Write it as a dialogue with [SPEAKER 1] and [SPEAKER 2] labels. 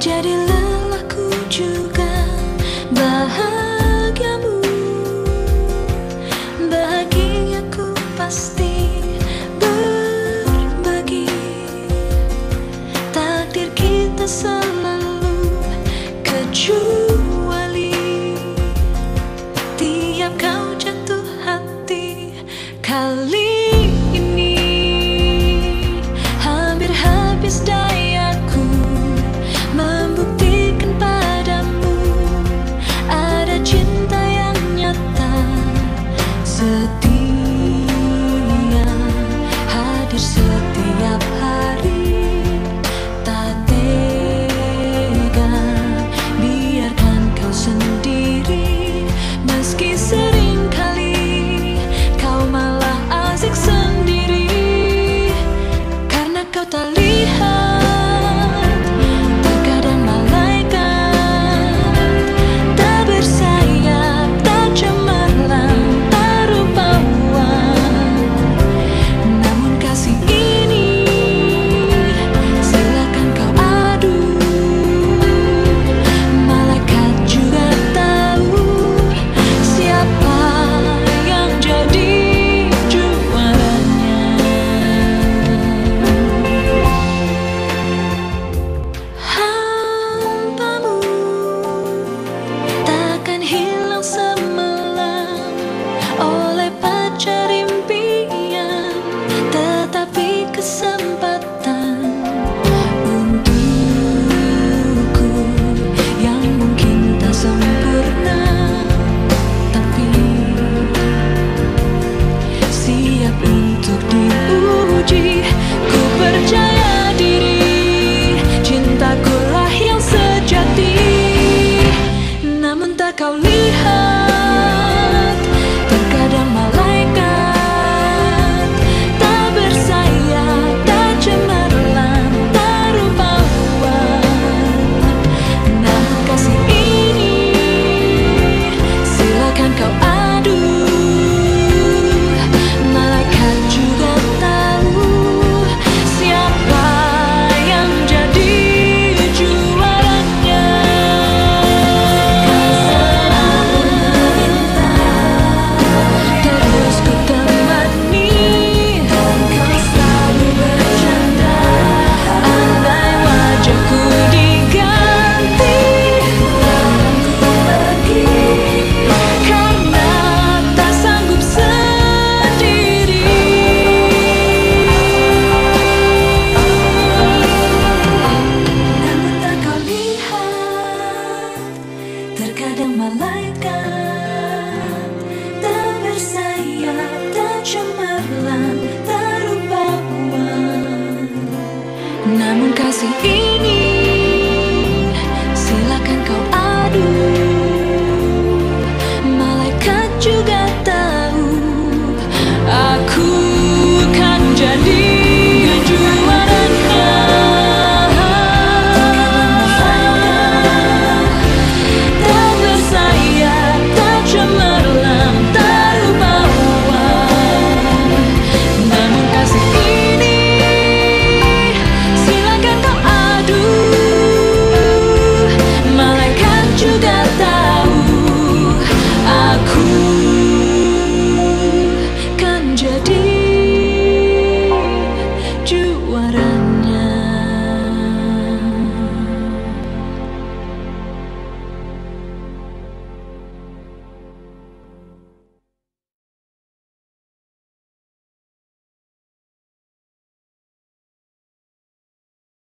[SPEAKER 1] Menjadi lelahku juga bahagiamu. Bahagiaku pasti berbagi. Takdir kita selalu kecuali tal here. cemerlang terlupakan Namun kasih ini silakan kau adu. Malaikat juga tahu aku kan jadi